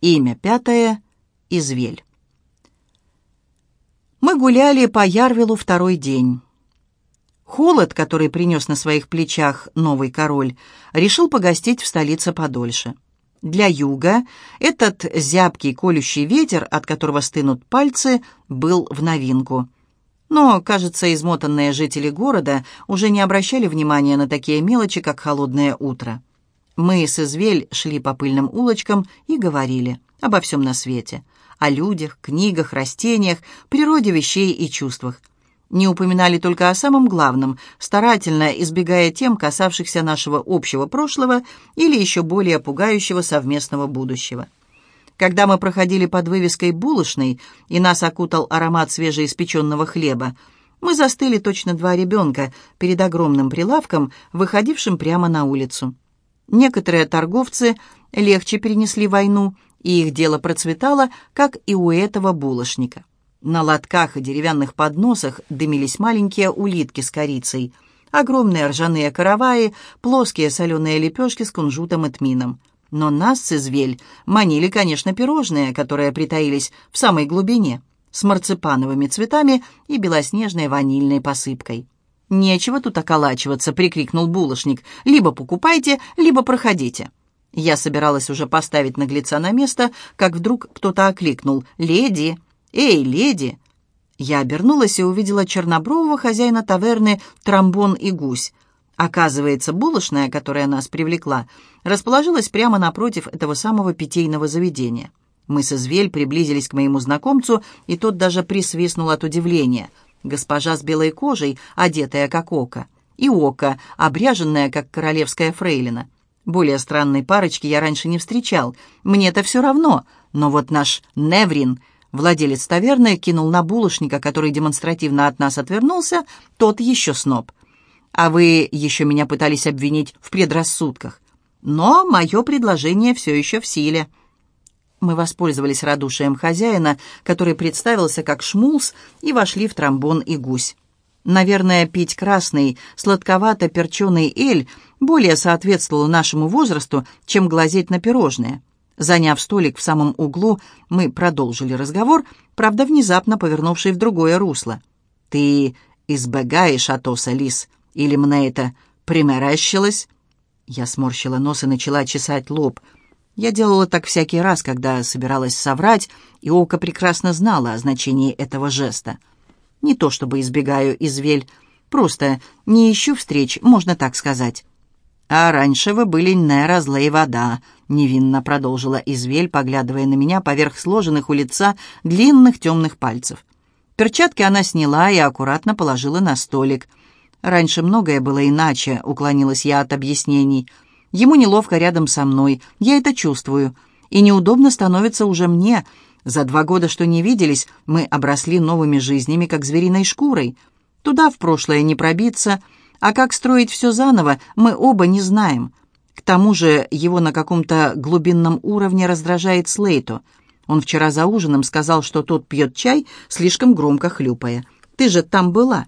Имя пятое. Извель. Мы гуляли по Ярвилу второй день. Холод, который принес на своих плечах новый король, решил погостить в столице подольше. Для юга этот зябкий колющий ветер, от которого стынут пальцы, был в новинку. Но, кажется, измотанные жители города уже не обращали внимания на такие мелочи, как холодное утро. Мы с Извель шли по пыльным улочкам и говорили обо всем на свете. О людях, книгах, растениях, природе вещей и чувствах не упоминали только о самом главном, старательно избегая тем, касавшихся нашего общего прошлого или еще более пугающего совместного будущего. Когда мы проходили под вывеской «булочной» и нас окутал аромат свежеиспеченного хлеба, мы застыли точно два ребенка перед огромным прилавком, выходившим прямо на улицу. Некоторые торговцы легче перенесли войну, и их дело процветало, как и у этого булочника. На лотках и деревянных подносах дымились маленькие улитки с корицей, огромные ржаные караваи, плоские соленые лепешки с кунжутом и тмином. Но нас с извель манили, конечно, пирожные, которые притаились в самой глубине, с марципановыми цветами и белоснежной ванильной посыпкой. «Нечего тут околачиваться», — прикрикнул булочник. «Либо покупайте, либо проходите». Я собиралась уже поставить наглеца на место, как вдруг кто-то окликнул. «Леди!» «Эй, леди!» Я обернулась и увидела чернобрового хозяина таверны «Тромбон и гусь». Оказывается, булочная, которая нас привлекла, расположилась прямо напротив этого самого питейного заведения. Мы с Извель приблизились к моему знакомцу, и тот даже присвистнул от удивления. Госпожа с белой кожей, одетая как око, и око, обряженная как королевская фрейлина. Более странной парочки я раньше не встречал. Мне-то все равно, но вот наш Неврин — Владелец таверны кинул на булочника, который демонстративно от нас отвернулся, тот еще сноб. А вы еще меня пытались обвинить в предрассудках. Но мое предложение все еще в силе. Мы воспользовались радушием хозяина, который представился как шмулс, и вошли в тромбон и гусь. Наверное, пить красный, сладковато-перченый эль более соответствовало нашему возрасту, чем глазеть на пирожные. Заняв столик в самом углу, мы продолжили разговор, правда, внезапно повернувший в другое русло. «Ты избегаешь Атоса, Лис? Или мне это примерещилось?» Я сморщила нос и начала чесать лоб. Я делала так всякий раз, когда собиралась соврать, и Ока прекрасно знала о значении этого жеста. Не то чтобы избегаю извель, просто не ищу встреч, можно так сказать. «А раньше вы были не разлей вода», — невинно продолжила Извель, поглядывая на меня поверх сложенных у лица длинных темных пальцев. Перчатки она сняла и аккуратно положила на столик. «Раньше многое было иначе», — уклонилась я от объяснений. «Ему неловко рядом со мной, я это чувствую. И неудобно становится уже мне. За два года, что не виделись, мы обросли новыми жизнями, как звериной шкурой. Туда в прошлое не пробиться», — а как строить все заново, мы оба не знаем. К тому же его на каком-то глубинном уровне раздражает Слейту. Он вчера за ужином сказал, что тот пьет чай, слишком громко хлюпая. «Ты же там была?»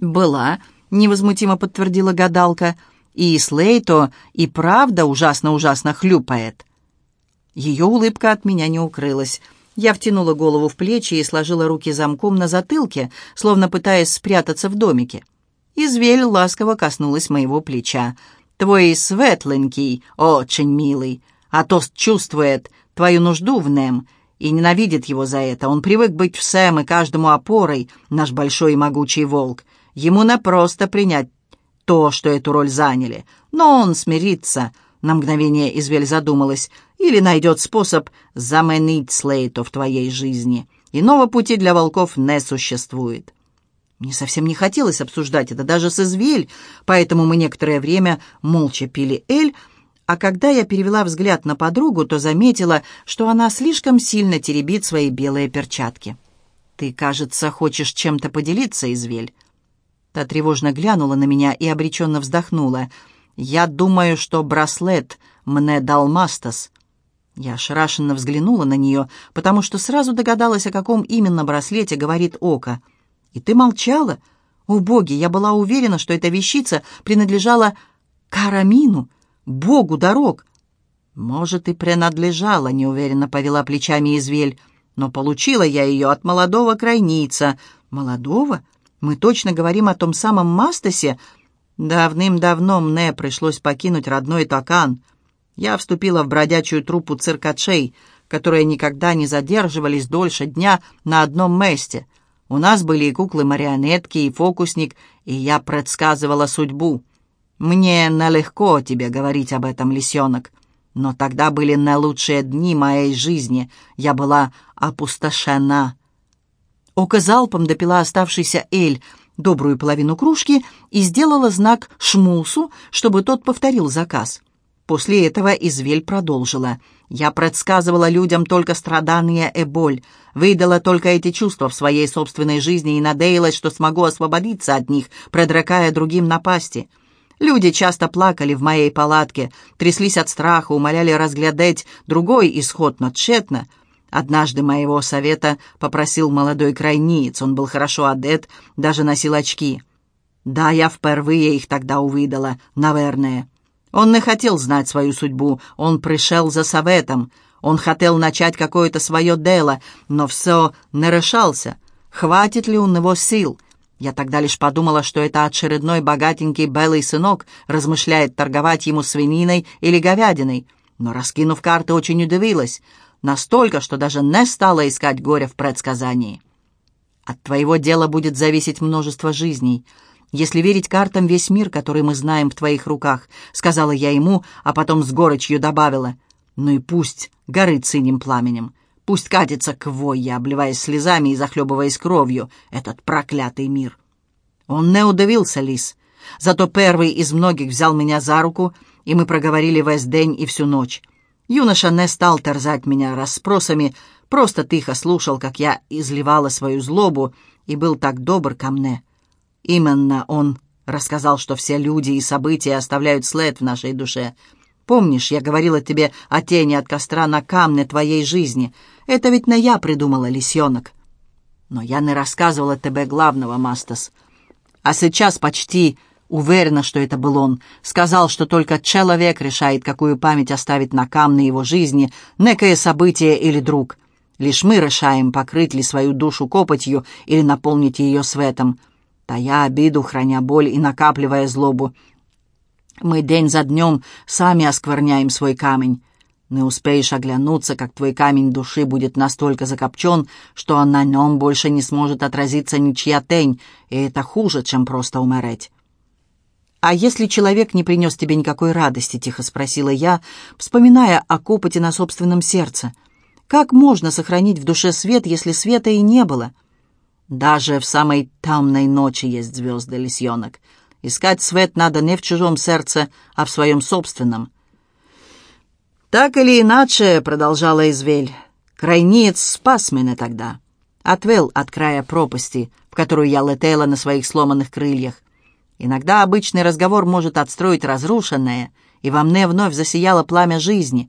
«Была», — невозмутимо подтвердила гадалка. «И Слейто и правда ужасно-ужасно хлюпает». Ее улыбка от меня не укрылась. Я втянула голову в плечи и сложила руки замком на затылке, словно пытаясь спрятаться в домике. Извель ласково коснулась моего плеча. «Твой светленький, очень милый. Атос чувствует твою нужду в Нем и ненавидит его за это. Он привык быть всем и каждому опорой, наш большой и могучий волк. Ему напросто принять то, что эту роль заняли. Но он смирится». На мгновение Извель задумалась. «Или найдет способ заменить Слейто в твоей жизни. Иного пути для волков не существует». Мне совсем не хотелось обсуждать это даже с Извель, поэтому мы некоторое время молча пили эль, а когда я перевела взгляд на подругу, то заметила, что она слишком сильно теребит свои белые перчатки. «Ты, кажется, хочешь чем-то поделиться, Извель?» Та тревожно глянула на меня и обреченно вздохнула. «Я думаю, что браслет мне дал Мастас». Я ошарашенно взглянула на нее, потому что сразу догадалась, о каком именно браслете говорит Ока — и ты молчала? О, боги, я была уверена, что эта вещица принадлежала Карамину, богу дорог. «Может, и принадлежала», — неуверенно повела плечами Извель. «Но получила я ее от молодого крайница». «Молодого? Мы точно говорим о том самом Мастасе?» Давным-давно мне пришлось покинуть родной Токан. Я вступила в бродячую труппу циркачей, которые никогда не задерживались дольше дня на одном месте. У нас были и куклы-марионетки, и фокусник, и я предсказывала судьбу. Мне нелегко тебе говорить об этом, лисенок. Но тогда были наилучшие дни моей жизни. Я была опустошена. Ока залпом допила оставшийся эль, добрую половину кружки, и сделала знак Шмулсу, чтобы тот повторил заказ. После этого Извель продолжила. «Я предсказывала людям только страдания и боль, выдала только эти чувства в своей собственной жизни и надеялась, что смогу освободиться от них, продракая другим напасти. Люди часто плакали в моей палатке, тряслись от страха, умоляли разглядеть другой исход, но тщетно. Однажды моего совета попросил молодой крайниец, он был хорошо одет, даже носил очки. Да, я впервые их тогда увидела, наверное. Он не хотел знать свою судьбу, он пришел за советом. Он хотел начать какое-то свое дело, но все не решался. Хватит ли у него сил?» Я тогда лишь подумала, что это очередной богатенький белый сынок размышляет торговать ему свининой или говядиной. Но, раскинув карты, очень удивилась. Настолько, что даже не стала искать горя в предсказании. От твоего дела будет зависеть множество жизней. Если верить картам, весь мир, который мы знаем в твоих руках, сказала я ему, а потом с горечью добавила. Ну и пусть горит синим пламенем. Пусть катится к войе, обливаясь слезами и захлебываясь кровью, этот проклятый мир. Он не удавился, лис. Зато первый из многих взял меня за руку, и мы проговорили весь день и всю ночь. Юноша не стал терзать меня расспросами, просто тихо слушал, как я изливала свою злобу, и был так добр ко мне. Именно он рассказал, что все люди и события оставляют след в нашей душе — Помнишь, я говорила тебе о тени от костра на камне твоей жизни? Это ведь не я придумала, лисенок. Но я не рассказывала тебе главного, Мастас. А сейчас почти уверена, что это был он. Сказал, что только человек решает, какую память оставить на камне его жизни, некое событие или друг. Лишь мы решаем, покрыть ли свою душу копотью или наполнить ее светом. Тая обиду, храня боль и накапливая злобу — мы день за днем сами оскверняем свой камень. Не успеешь оглянуться, как твой камень души будет настолько закопчен, что на нем больше не сможет отразиться ничья тень, и это хуже, чем просто умереть. «А если человек не принес тебе никакой радости?» — тихо спросила я, вспоминая о копоте на собственном сердце. «Как можно сохранить в душе свет, если света и не было?» «Даже в самой темной ночи есть звезды, лисенок. Искать свет надо не в чужом сердце, а в своем собственном. «Так или иначе», — продолжала Извель, — «крайниец спас меня тогда. Отвел от края пропасти, в которую я летела на своих сломанных крыльях. Иногда обычный разговор может отстроить разрушенное, и во мне вновь засияло пламя жизни.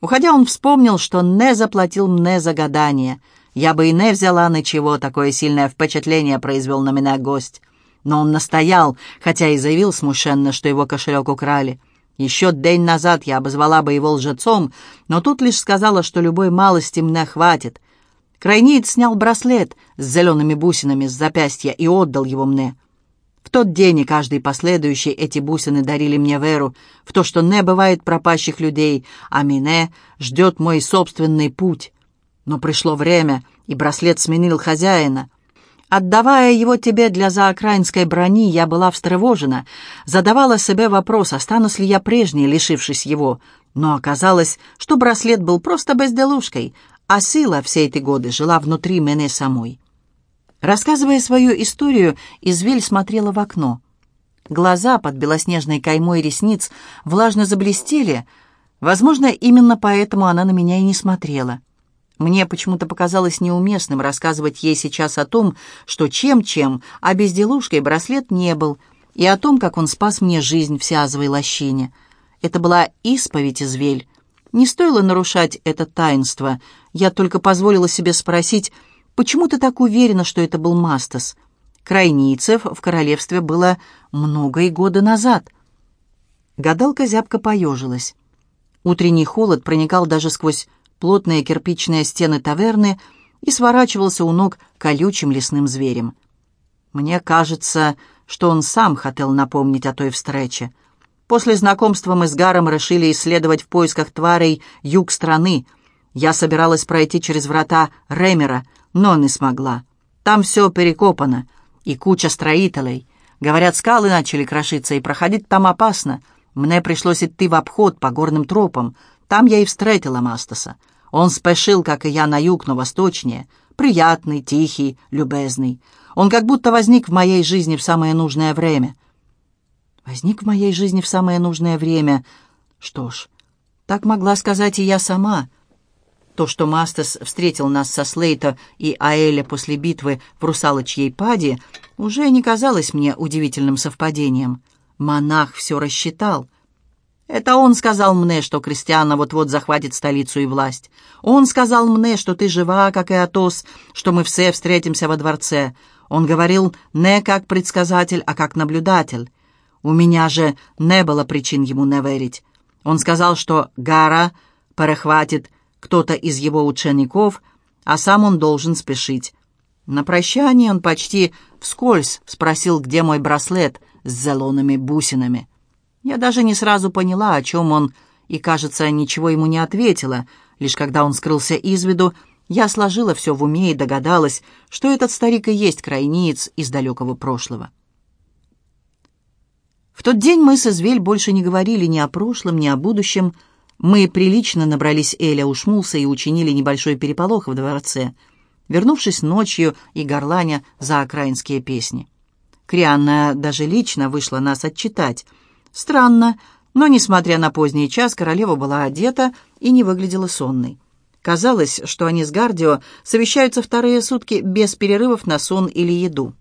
Уходя, он вспомнил, что не заплатил мне за гадание. Я бы и не взяла ничего, такое сильное впечатление произвел на меня гость. Но он настоял, хотя и заявил смущенно, что его кошелек украли. Еще день назад я обозвала бы его лжецом, но тут лишь сказала, что любой малости мне хватит. Крайниец снял браслет с зелеными бусинами с запястья и отдал его мне. В тот день и каждый последующий эти бусины дарили мне веру в то, что не бывает пропащих людей, а меня ждет мой собственный путь. Но пришло время, и браслет сменил хозяина — Отдавая его тебе для заокраинской брони, я была встревожена, задавала себе вопрос, останусь ли я прежней, лишившись его. Но оказалось, что браслет был просто безделушкой, а сила все эти годы жила внутри меня самой. Рассказывая свою историю, Извель смотрела в окно. Глаза под белоснежной каймой ресниц влажно заблестели. Возможно, именно поэтому она на меня и не смотрела. Мне почему-то показалось неуместным рассказывать ей сейчас о том, что чем-чем, а безделушкой браслет не был, и о том, как он спас мне жизнь в сиазовой лощине. Это была исповедь извель. Не стоило нарушать это таинство. Я только позволила себе спросить, почему ты так уверена, что это был Мастас? Крайницев в королевстве было много и года назад. Гадалка зябко поежилась. Утренний холод проникал даже сквозь плотные кирпичные стены таверны и сворачивался у ног колючим лесным зверем. Мне кажется, что он сам хотел напомнить о той встрече. После знакомства мы с Гаром решили исследовать в поисках тварей юг страны. Я собиралась пройти через врата Ремера, но не смогла. Там все перекопано, и куча строителей. Говорят, скалы начали крошиться, и проходить там опасно. Мне пришлось идти в обход по горным тропам. Там я и встретила Мастаса. Он спешил, как и я, на юг, но восточнее. Приятный, тихий, любезный. Он как будто возник в моей жизни в самое нужное время. Возник в моей жизни в самое нужное время. Что ж, так могла сказать и я сама. То, что Мастас встретил нас со Слейта и Аэля после битвы в русалочьей паде, уже не казалось мне удивительным совпадением. Монах все рассчитал — это он сказал мне, что Кристиана вот-вот захватит столицу и власть. Он сказал мне, что ты жива, как и Атос, что мы все встретимся во дворце. Он говорил не как предсказатель, а как наблюдатель. У меня же не было причин ему не верить. Он сказал, что Гара перехватит кто-то из его учеников, а сам он должен спешить. На прощание он почти вскользь спросил, где мой браслет с зелеными бусинами. Я даже не сразу поняла, о чем он, и, кажется, ничего ему не ответила. Лишь когда он скрылся из виду, я сложила все в уме и догадалась, что этот старик и есть крайниец из далекого прошлого. В тот день мы с Извель больше не говорили ни о прошлом, ни о будущем. Мы прилично набрались Эля у Шмулса и учинили небольшой переполох в дворце, вернувшись ночью и горланя за окраинские песни. Крианна даже лично вышла нас отчитать — Странно, но, несмотря на поздний час, королева была одета и не выглядела сонной. Казалось, что они с Гардио совещаются вторые сутки без перерывов на сон или еду.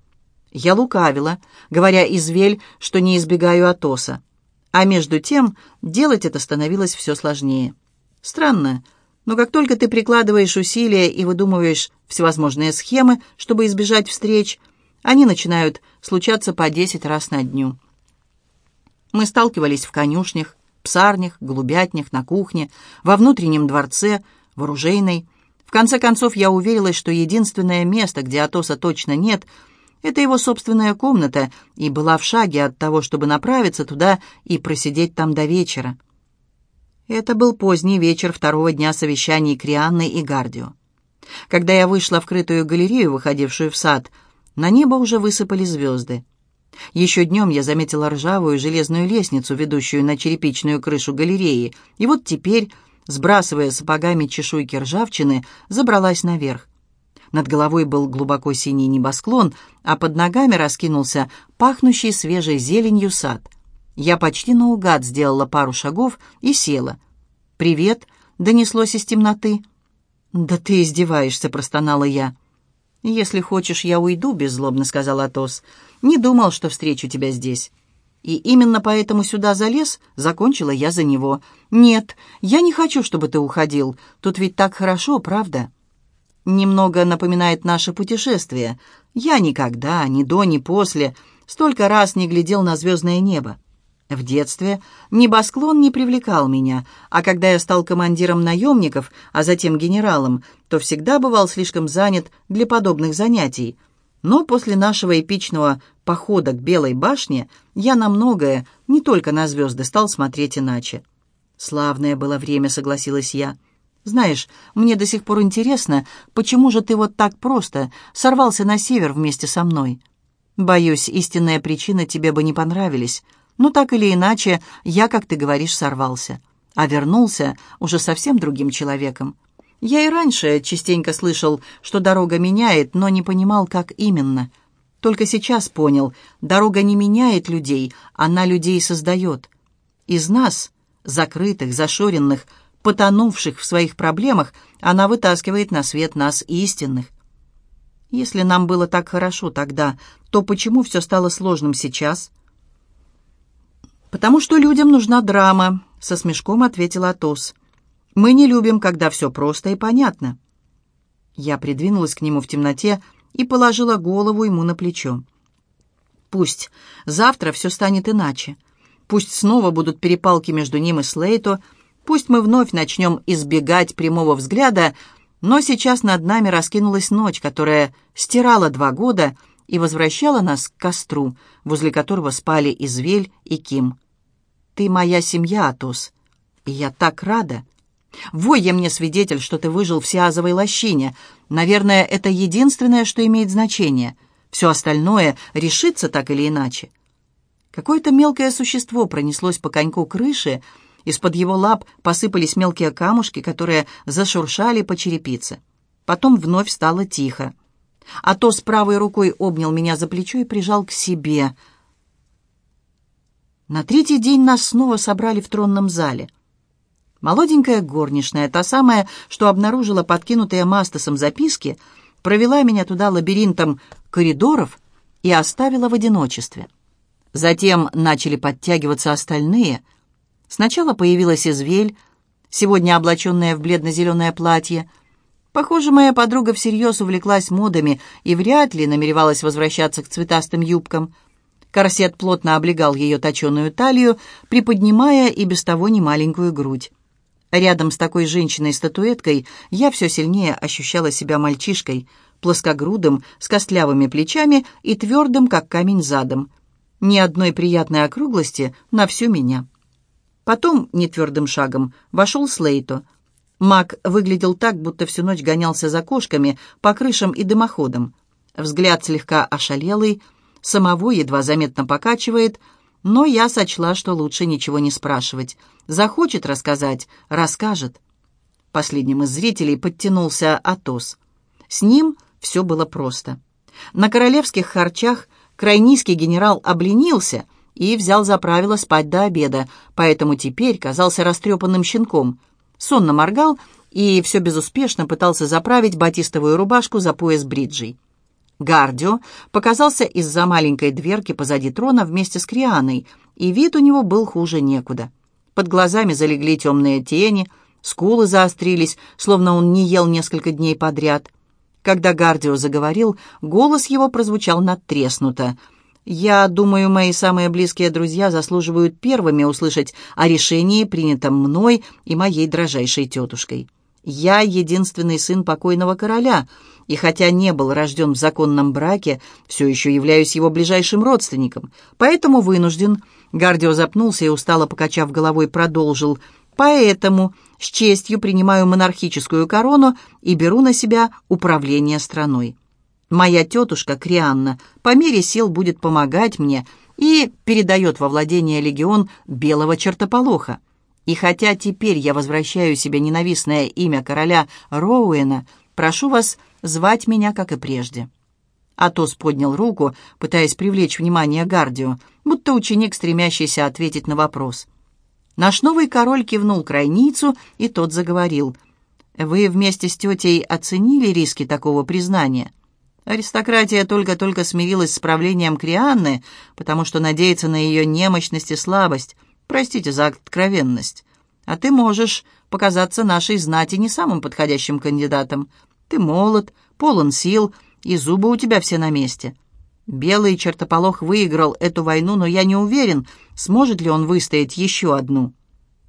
Я лукавила, говоря извель, что не избегаю Атоса. А между тем делать это становилось все сложнее. Странно, но как только ты прикладываешь усилия и выдумываешь всевозможные схемы, чтобы избежать встреч, они начинают случаться по десять раз на дню. Мы сталкивались в конюшнях, псарнях, голубятнях, на кухне, во внутреннем дворце, в оружейной. В конце концов, я уверилась, что единственное место, где Атоса точно нет, это его собственная комната, и была в шаге от того, чтобы направиться туда и просидеть там до вечера. Это был поздний вечер второго дня совещаний Крианны и Гардио. Когда я вышла в крытую галерею, выходившую в сад, на небо уже высыпали звезды. Еще днем я заметила ржавую железную лестницу, ведущую на черепичную крышу галереи, и вот теперь, сбрасывая сапогами чешуйки ржавчины, забралась наверх. Над головой был глубоко синий небосклон, а под ногами раскинулся пахнущий свежей зеленью сад. Я почти наугад сделала пару шагов и села. «Привет!» — донеслось из темноты. «Да ты издеваешься!» — простонала я. «Если хочешь, я уйду», — беззлобно сказал Атос. Не думал, что встречу тебя здесь. И именно поэтому сюда залез, закончила я за него. Нет, я не хочу, чтобы ты уходил. Тут ведь так хорошо, правда? Немного напоминает наше путешествие. Я никогда, ни до, ни после, столько раз не глядел на звездное небо. В детстве небосклон не привлекал меня, а когда я стал командиром наемников, а затем генералом, то всегда бывал слишком занят для подобных занятий. Но после нашего эпичного похода к Белой башне я на многое, не только на звезды, стал смотреть иначе. «Славное было время», — согласилась я. «Знаешь, мне до сих пор интересно, почему же ты вот так просто сорвался на север вместе со мной? Боюсь, истинная причина тебе бы не понравились. Но так или иначе, я, как ты говоришь, сорвался. А вернулся уже совсем другим человеком. Я и раньше частенько слышал, что дорога меняет, но не понимал, как именно. Только сейчас понял, дорога не меняет людей, она людей создает. Из нас, закрытых, зашоренных, потонувших в своих проблемах, она вытаскивает на свет нас истинных. Если нам было так хорошо тогда, то почему все стало сложным сейчас? «Потому что людям нужна драма», — со смешком ответил Атос. Мы не любим, когда все просто и понятно». Я придвинулась к нему в темноте и положила голову ему на плечо. «Пусть завтра все станет иначе. Пусть снова будут перепалки между ним и Слейто. Пусть мы вновь начнем избегать прямого взгляда, но сейчас над нами раскинулась ночь, которая стирала два года и возвращала нас к костру, возле которого спали Извель и Ким. «Ты моя семья, Атос, и я так рада!» Вой я мне свидетель, что ты выжил в Сиазовой лощине. Наверное, это единственное, что имеет значение. Все остальное решится так или иначе. Какое-то мелкое существо пронеслось по коньку крыши, из-под его лап посыпались мелкие камушки, которые зашуршали по черепице. Потом вновь стало тихо. А то с правой рукой обнял меня за плечо и прижал к себе. На третий день нас снова собрали в тронном зале. Молоденькая горничная, та самая, что обнаружила подкинутые Мастасом записки, провела меня туда лабиринтом коридоров и оставила в одиночестве. Затем начали подтягиваться остальные. Сначала появилась Извель, сегодня облаченная в бледно-зеленое платье. Похоже, моя подруга всерьез увлеклась модами и вряд ли намеревалась возвращаться к цветастым юбкам. Корсет плотно облегал ее точеную талию, приподнимая и без того немаленькую грудь. Рядом с такой женщиной-статуэткой я все сильнее ощущала себя мальчишкой, плоскогрудым, с костлявыми плечами и твердым, как камень, задом. Ни одной приятной округлости на всю меня. Потом, нетвердым шагом, вошел Слейто. Мак выглядел так, будто всю ночь гонялся за кошками по крышам и дымоходам. Взгляд слегка ошалелый, самого едва заметно покачивает — но я сочла, что лучше ничего не спрашивать. Захочет рассказать — расскажет. Последним из зрителей подтянулся Атос. С ним все было просто. На королевских харчах крайнийский генерал обленился и взял за правило спать до обеда, поэтому теперь казался растрепанным щенком. Сонно моргал и все безуспешно пытался заправить батистовую рубашку за пояс бриджей. Гардио показался из-за маленькой дверки позади трона вместе с Крианой, и вид у него был хуже некуда. Под глазами залегли темные тени, скулы заострились, словно он не ел несколько дней подряд. Когда Гардио заговорил, голос его прозвучал надтреснуто. «Я думаю, мои самые близкие друзья заслуживают первыми услышать о решении, принятом мной и моей дрожайшей тетушкой. Я единственный сын покойного короля» и хотя не был рожден в законном браке, все еще являюсь его ближайшим родственником, поэтому вынужден...» Гардио запнулся и, устало покачав головой, продолжил. «Поэтому с честью принимаю монархическую корону и беру на себя управление страной. Моя тетушка Крианна по мере сил будет помогать мне и передает во владение легион белого чертополоха. И хотя теперь я возвращаю себе ненавистное имя короля Роуэна, прошу вас звать меня, как и прежде». Атос поднял руку, пытаясь привлечь внимание Гардио, будто ученик, стремящийся ответить на вопрос. Наш новый король кивнул крайницу, и тот заговорил. «Вы вместе с тетей оценили риски такого признания?» Аристократия только-только смирилась с правлением Крианны, потому что надеется на ее немощность и слабость. Простите за откровенность. А ты можешь показаться нашей знати не самым подходящим кандидатом. Ты молод, полон сил, и зубы у тебя все на месте. Белый чертополох выиграл эту войну, но я не уверен, сможет ли он выстоять еще одну.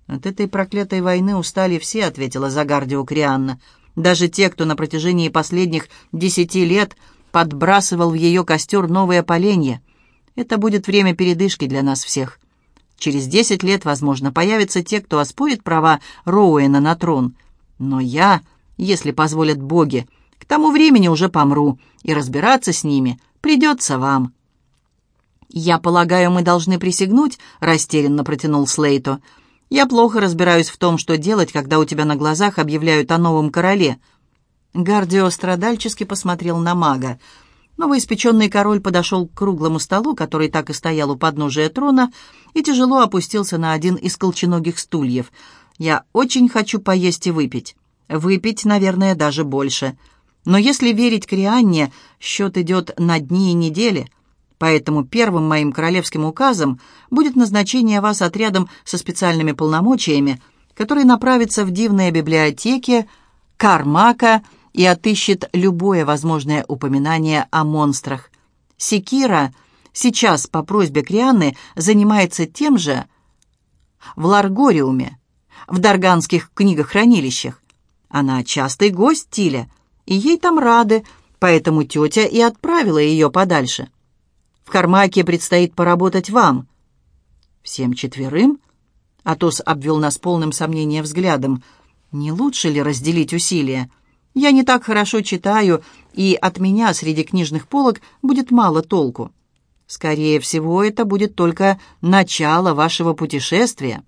От этой проклятой войны устали все, ответила Загардио Крианна. Даже те, кто на протяжении последних десяти лет подбрасывал в ее костер новые поленья. Это будет время передышки для нас всех. Через десять лет, возможно, появятся те, кто оспорит права Роуэна на трон. Но я если позволят боги. К тому времени уже помру, и разбираться с ними придется вам». «Я полагаю, мы должны присягнуть?» — растерянно протянул Слейто. «Я плохо разбираюсь в том, что делать, когда у тебя на глазах объявляют о новом короле». Гардио страдальчески посмотрел на мага. Новоиспеченный король подошел к круглому столу, который так и стоял у подножия трона, и тяжело опустился на один из колченогих стульев. «Я очень хочу поесть и выпить». Выпить, наверное, даже больше. Но если верить Крианне, счет идет на дни и недели. Поэтому первым моим королевским указом будет назначение вас отрядом со специальными полномочиями, который направится в дивные библиотеки Кармака и отыщет любое возможное упоминание о монстрах. Секира сейчас по просьбе Крианны занимается тем же в Ларгориуме, в дарганских книгохранилищах. Она частый гость Тиля, и ей там рады, поэтому тетя и отправила ее подальше. В Кармаке предстоит поработать вам. Всем четверым? Атос обвел нас полным сомнения взглядом. Не лучше ли разделить усилия? Я не так хорошо читаю, и от меня среди книжных полок будет мало толку. Скорее всего, это будет только начало вашего путешествия.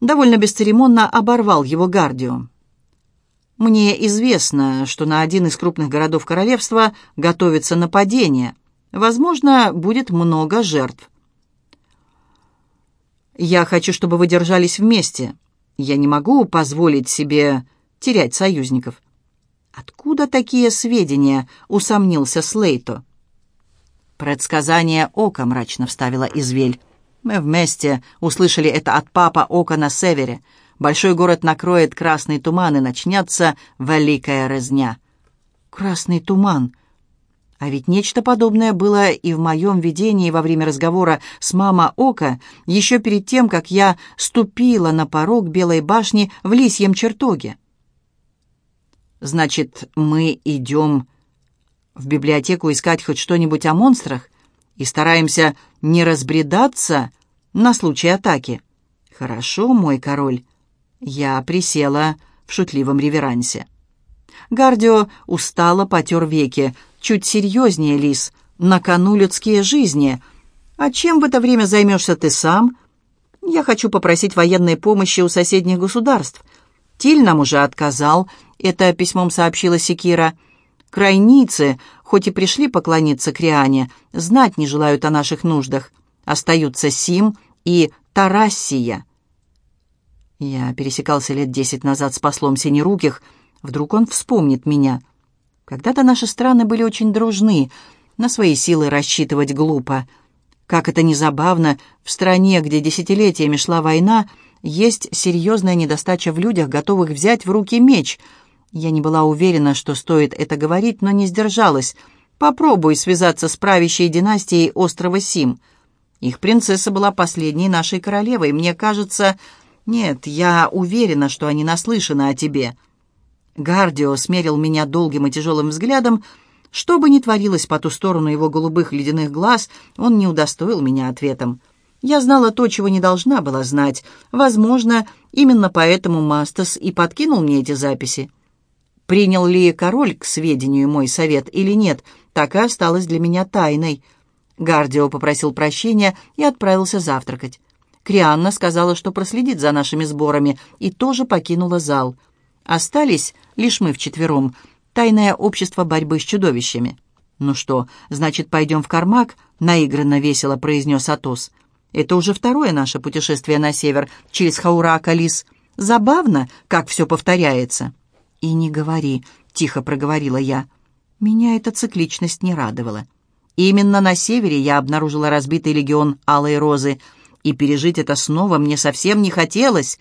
Довольно бесцеремонно оборвал его Гардио. Мне известно, что на один из крупных городов королевства готовится нападение. Возможно, будет много жертв. Я хочу, чтобы вы держались вместе. Я не могу позволить себе терять союзников. Откуда такие сведения? усомнился Слейто. Предсказание Ока мрачно вставила Извель. Мы вместе услышали это от папа Ока на севере. Большой город накроет красный туман, и начнется великая резня. Красный туман. А ведь нечто подобное было и в моем видении во время разговора с мама Ока, еще перед тем, как я ступила на порог Белой башни в Лисьем чертоге. Значит, мы идем в библиотеку искать хоть что-нибудь о монстрах и стараемся не разбредаться на случай атаки. Хорошо, мой король. Я присела в шутливом реверансе. Гардио устало потер веки. «Чуть серьезнее, Лис. На кону людские жизни. А чем в это время займешься ты сам? Я хочу попросить военной помощи у соседних государств. Тиль нам уже отказал. Это письмом сообщила Секира. Крайницы, хоть и пришли поклониться Криане, знать не желают о наших нуждах. Остаются Сим и Тарассия». Я пересекался лет десять назад с послом Синеруких. Вдруг он вспомнит меня. Когда-то наши страны были очень дружны. На свои силы рассчитывать глупо. Как это ни забавно, в стране, где десятилетиями шла война, есть серьезная недостача в людях, готовых взять в руки меч. Я не была уверена, что стоит это говорить, но не сдержалась. Попробуй связаться с правящей династией острова Сим. Их принцесса была последней нашей королевой. Мне кажется, «Нет, я уверена, что они наслышаны о тебе». Гардио смерил меня долгим и тяжелым взглядом. Что бы ни творилось по ту сторону его голубых ледяных глаз, он не удостоил меня ответом. Я знала то, чего не должна была знать. Возможно, именно поэтому Мастас и подкинул мне эти записи. Принял ли король к сведению мой совет или нет, так и осталось для меня тайной. Гардио попросил прощения и отправился завтракать. Крианна сказала, что проследит за нашими сборами, и тоже покинула зал. Остались лишь мы вчетвером. Тайное общество борьбы с чудовищами. «Ну что, значит, пойдем в Кармак?» — наигранно весело произнес Атос. «Это уже второе наше путешествие на север, через Хаура-Калис. Забавно, как все повторяется». «И не говори», — тихо проговорила я. Меня эта цикличность не радовала. Именно на севере я обнаружила разбитый легион Алой Розы — и пережить это снова мне совсем не хотелось.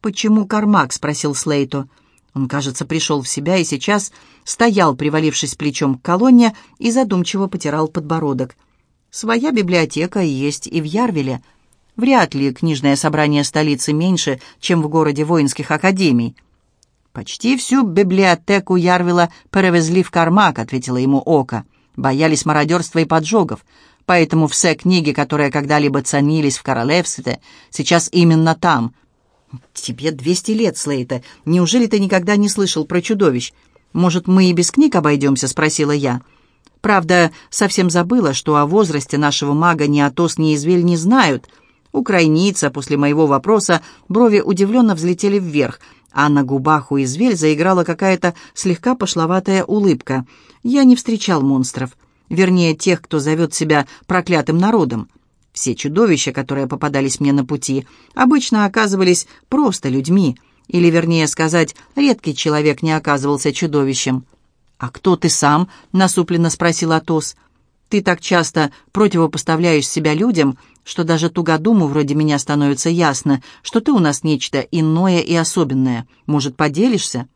«Почему Кармак?» — спросил Слейто. Он, кажется, пришел в себя и сейчас стоял, привалившись плечом к колонне, и задумчиво потирал подбородок. «Своя библиотека есть и в Ярвеле. Вряд ли книжное собрание столицы меньше, чем в городе воинских академий». «Почти всю библиотеку Ярвела перевезли в Кармак», — ответила ему Ока. «Боялись мародерства и поджогов поэтому все книги, которые когда-либо ценились в королевстве, сейчас именно там. Тебе двести лет, Слейта. Неужели ты никогда не слышал про чудовищ? Может, мы и без книг обойдемся?» — спросила я. Правда, совсем забыла, что о возрасте нашего мага ни Атос, ни Извель не знают. У крайница после моего вопроса брови удивленно взлетели вверх, а на губах у Извель заиграла какая-то слегка пошловатая улыбка. Я не встречал монстров вернее, тех, кто зовет себя проклятым народом. Все чудовища, которые попадались мне на пути, обычно оказывались просто людьми, или, вернее сказать, редкий человек не оказывался чудовищем. «А кто ты сам?» — насупленно спросил Атос. «Ты так часто противопоставляешь себя людям, что даже тугодуму вроде меня становится ясно, что ты у нас нечто иное и особенное. Может, поделишься?»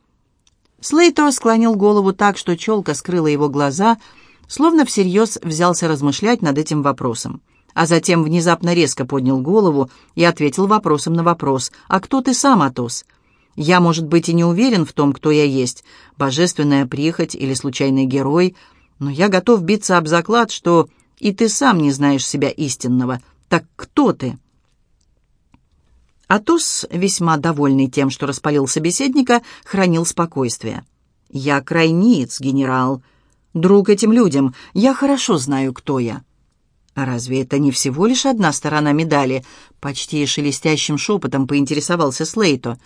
Слейтер склонил голову так, что челка скрыла его глаза — словно всерьез взялся размышлять над этим вопросом. А затем внезапно резко поднял голову и ответил вопросом на вопрос. «А кто ты сам, Атос?» «Я, может быть, и не уверен в том, кто я есть, божественная прихоть или случайный герой, но я готов биться об заклад, что и ты сам не знаешь себя истинного. Так кто ты?» Атос, весьма довольный тем, что распалил собеседника, хранил спокойствие. «Я крайниц, генерал. Друг этим людям. Я хорошо знаю, кто я». «А разве это не всего лишь одна сторона медали?» Почти шелестящим шепотом поинтересовался Слейто.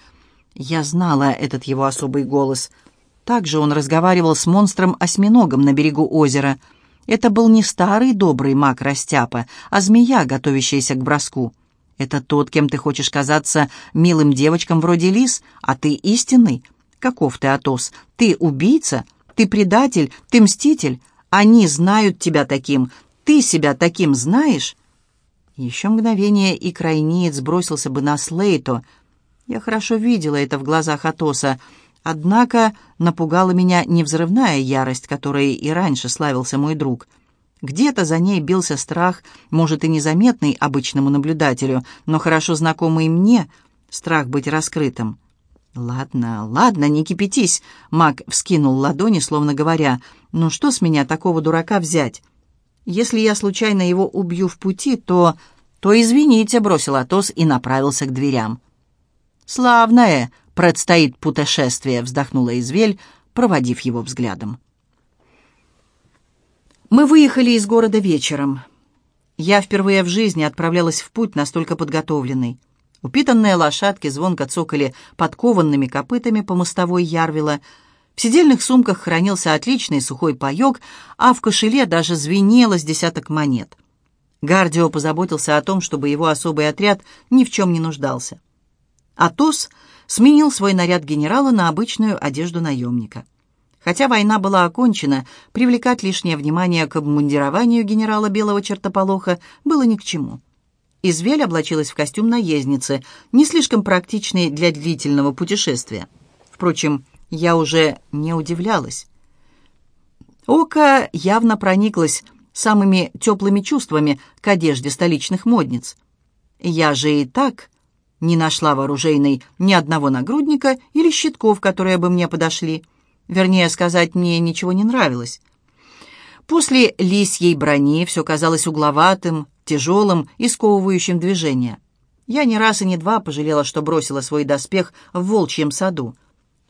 Я знала этот его особый голос. Также он разговаривал с монстром-осьминогом на берегу озера. Это был не старый добрый маг Растяпа, а змея, готовящаяся к броску. Это тот, кем ты хочешь казаться милым девочкам вроде лис, а ты истинный. Каков ты, Атос? Ты убийца? Ты предатель? Ты мститель? Они знают тебя таким, ты себя таким знаешь?» Еще мгновение, и крайниец бросился бы на Слейто. Я хорошо видела это в глазах Атоса, однако напугала меня не взрывная ярость, которой и раньше славился мой друг. Где-то за ней бился страх, может, и незаметный обычному наблюдателю, но хорошо знакомый мне, страх быть раскрытым. «Ладно, ладно, не кипятись», — маг вскинул ладони, словно говоря, «ну что с меня такого дурака взять?» Если я случайно его убью в пути, то... то извините», — бросил Атос и направился к дверям. «Славное предстоит путешествие», — вздохнула Извель, проводив его взглядом. Мы выехали из города вечером. Я впервые в жизни отправлялась в путь настолько подготовленной. Упитанные лошадки звонко цокали подкованными копытами по мостовой Ярвила — в сидельных сумках хранился отличный сухой паёк, а в кошеле даже звенело с десяток монет. Гардио позаботился о том, чтобы его особый отряд ни в чем не нуждался. Атос сменил свой наряд генерала на обычную одежду наемника. Хотя война была окончена, привлекать лишнее внимание к обмундированию генерала Белого Чертополоха было ни к чему. Извель облачилась в костюм наездницы, не слишком практичный для длительного путешествия. Впрочем, я уже не удивлялась. Ока явно прониклась самыми теплыми чувствами к одежде столичных модниц. Я же и так не нашла вооружейной ни одного нагрудника или щитков, которые бы мне подошли. Вернее сказать, мне ничего не нравилось. После лисьей брони все казалось угловатым, тяжелым и сковывающим движение. Я ни раз и ни два пожалела, что бросила свой доспех в волчьем саду.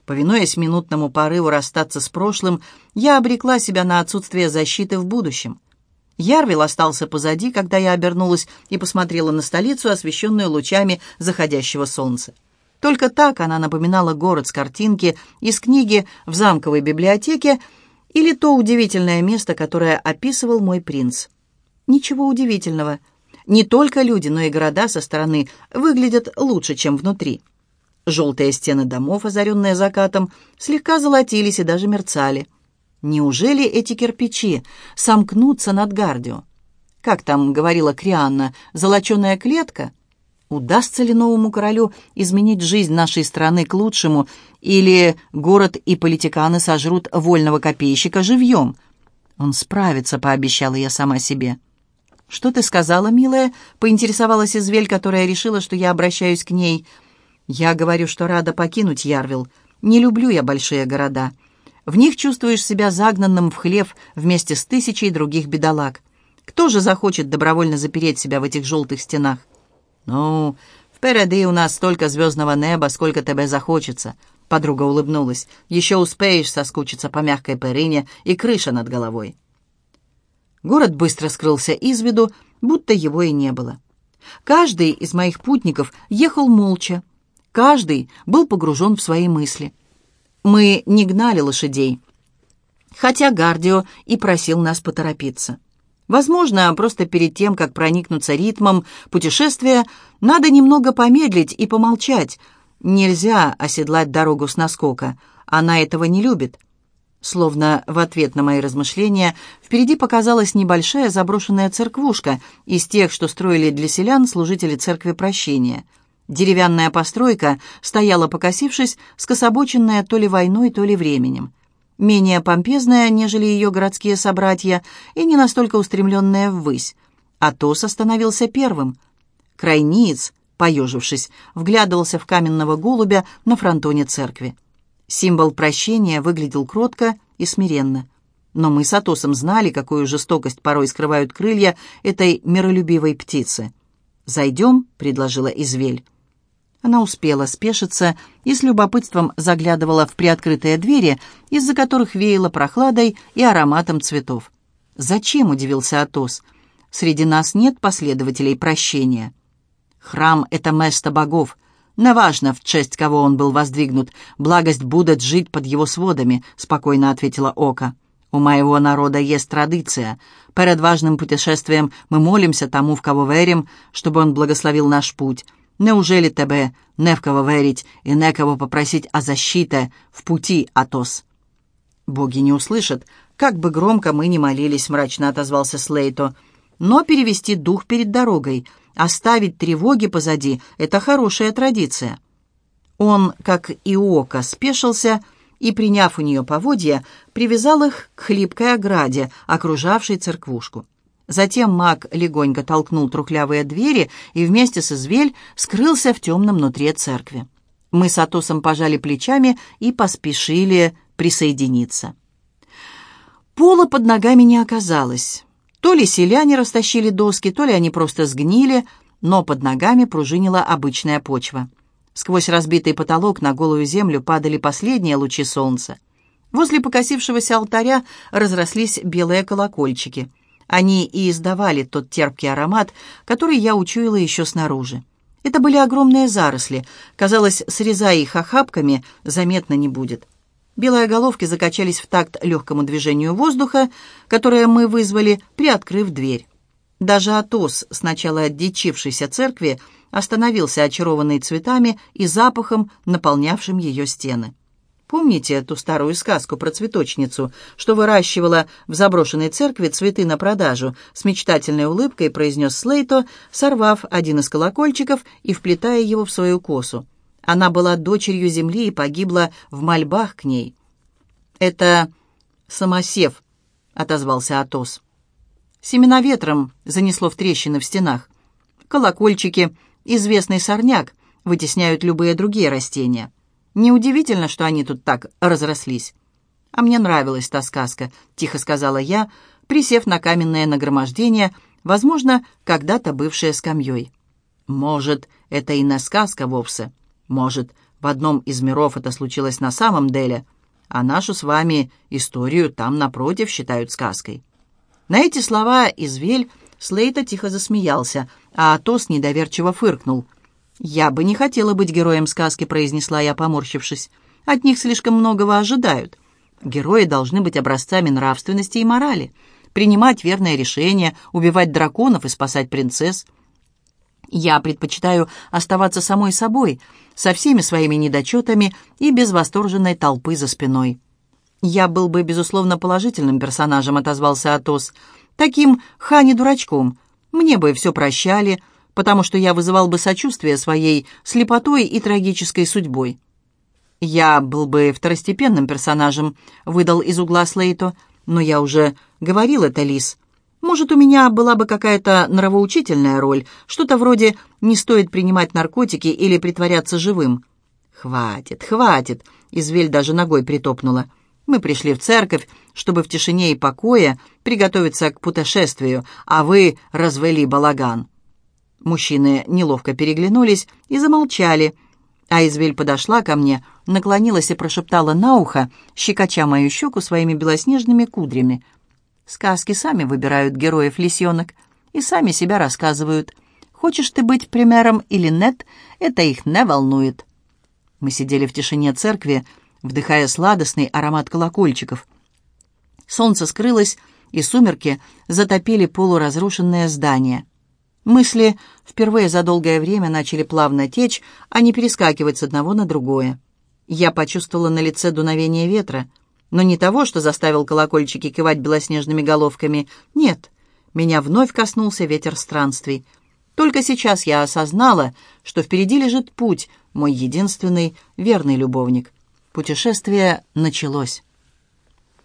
Повинуясь минутному порыву расстаться с прошлым, я обрекла себя на отсутствие защиты в будущем. Ярвил остался позади, когда я обернулась и посмотрела на столицу, освещенную лучами заходящего солнца. Только так она напоминала город с картинки из книги в замковой библиотеке или то удивительное место, которое описывал мой принц. Ничего удивительного. Не только люди, но и города со стороны выглядят лучше, чем внутри. Желтые стены домов, озаренные закатом, слегка золотились и даже мерцали. Неужели эти кирпичи сомкнутся над Гардио? Как там говорила Крианна, золоченая клетка? Удастся ли новому королю изменить жизнь нашей страны к лучшему, или город и политиканы сожрут вольного копейщика живьем? Он справится, пообещала я сама себе. «Что ты сказала, милая?» — поинтересовалась Извель, которая решила, что я обращаюсь к ней — я говорю, что рада покинуть Ярвил. Не люблю я большие города. В них чувствуешь себя загнанным в хлев вместе с тысячей других бедолаг. Кто же захочет добровольно запереть себя в этих желтых стенах? Ну, впереди у нас столько звездного неба, сколько тебе захочется. Подруга улыбнулась. Еще успеешь соскучиться по мягкой перине и крыше над головой. Город быстро скрылся из виду, будто его и не было. Каждый из моих путников ехал молча, Каждый был погружен в свои мысли. Мы не гнали лошадей, хотя Гардио и просил нас поторопиться. Возможно, просто перед тем, как проникнуться ритмом путешествия, надо немного помедлить и помолчать. Нельзя оседлать дорогу с наскока. Она этого не любит. Словно в ответ на мои размышления впереди показалась небольшая заброшенная церквушка из тех, что строили для селян служители церкви прощения — Деревянная постройка стояла покосившись, скособоченная то ли войной, то ли временем. Менее помпезная, нежели ее городские собратья, и не настолько устремленная ввысь. Атос остановился первым. Крайниц, поежившись, вглядывался в каменного голубя на фронтоне церкви. Символ прощения выглядел кротко и смиренно. Но мы с Атосом знали, какую жестокость порой скрывают крылья этой миролюбивой птицы. «Зайдем?» — предложила Извель. Она успела спешиться и с любопытством заглядывала в приоткрытые двери, из-за которых веяло прохладой и ароматом цветов. «Зачем?» — удивился Атос. «Среди нас нет последователей прощения». «Храм — это место богов. Неважно, в честь кого он был воздвигнут. Благость будет жить под его сводами», — спокойно ответила Ока. У моего народа есть традиция. Перед важным путешествием мы молимся тому, в кого верим, чтобы он благословил наш путь. Неужели тебе не в кого верить и не кого попросить о защите в пути, Атос?» «Боги не услышат, как бы громко мы ни молились», — мрачно отозвался Слейто. «Но перевести дух перед дорогой, оставить тревоги позади — это хорошая традиция». Он, как и Ока, спешился и, приняв у нее поводья, привязал их к хлипкой ограде, окружавшей церквушку. Затем маг легонько толкнул трухлявые двери и вместе с Извель скрылся в темном нутре церкви. Мы с Атосом пожали плечами и поспешили присоединиться. Пола под ногами не оказалось. То ли селяне растащили доски, то ли они просто сгнили, но под ногами пружинила обычная почва. Сквозь разбитый потолок на голую землю падали последние лучи солнца. Возле покосившегося алтаря разрослись белые колокольчики. Они и издавали тот терпкий аромат, который я учуяла еще снаружи. Это были огромные заросли. Казалось, срезая их охапками, заметно не будет. Белые головки закачались в такт легкому движению воздуха, которое мы вызвали, приоткрыв дверь. Даже Атос, сначала отдичившейся церкви, остановился очарованный цветами и запахом, наполнявшим ее стены. Помните эту старую сказку про цветочницу, что выращивала в заброшенной церкви цветы на продажу? С мечтательной улыбкой произнес Слейто, сорвав один из колокольчиков и вплетая его в свою косу. Она была дочерью земли и погибла в мольбах к ней. «Это самосев», — отозвался Атос. Семена ветром занесло в трещины в стенах. Колокольчики известный сорняк, вытесняют любые другие растения. Неудивительно, что они тут так разрослись. «А мне нравилась та сказка», — тихо сказала я, присев на каменное нагромождение, возможно, когда-то бывшее скамьей. «Может, это и не сказка вовсе. Может, в одном из миров это случилось на самом деле, а нашу с вами историю там, напротив, считают сказкой». На эти слова Извель Слейта тихо засмеялся, а Атос недоверчиво фыркнул. «Я бы не хотела быть героем сказки», — произнесла я, поморщившись. «От них слишком многого ожидают. Герои должны быть образцами нравственности и морали, принимать верное решение, убивать драконов и спасать принцесс. Я предпочитаю оставаться самой собой, со всеми своими недочетами и без восторженной толпы за спиной». «Я был бы, безусловно, положительным персонажем», — отозвался Атос, — Таким хани-дурачком. Мне бы все прощали, потому что я вызывал бы сочувствие своей слепотой и трагической судьбой. «Я был бы второстепенным персонажем», — выдал из угла Слейто, «но я уже говорил это, Лис. Может, у меня была бы какая-то нравоучительная роль, что-то вроде «не стоит принимать наркотики или притворяться живым». «Хватит, хватит», — Извель даже ногой притопнула. Мы пришли в церковь, чтобы в тишине и покое приготовиться к путешествию, а вы развели балаган». Мужчины неловко переглянулись и замолчали, а Извель подошла ко мне, наклонилась и прошептала на ухо, щекоча мою щеку своими белоснежными кудрями. «Сказки сами выбирают героев лисенок и сами себя рассказывают. Хочешь ты быть примером или нет, это их не волнует». Мы сидели в тишине церкви, вдыхая сладостный аромат колокольчиков. Солнце скрылось, и сумерки затопили полуразрушенное здание. Мысли впервые за долгое время начали плавно течь, а не перескакивать с одного на другое. Я почувствовала на лице дуновение ветра, но не того, что заставил колокольчики кивать белоснежными головками. Нет, меня вновь коснулся ветер странствий. Только сейчас я осознала, что впереди лежит путь, мой единственный верный любовник. Путешествие началось.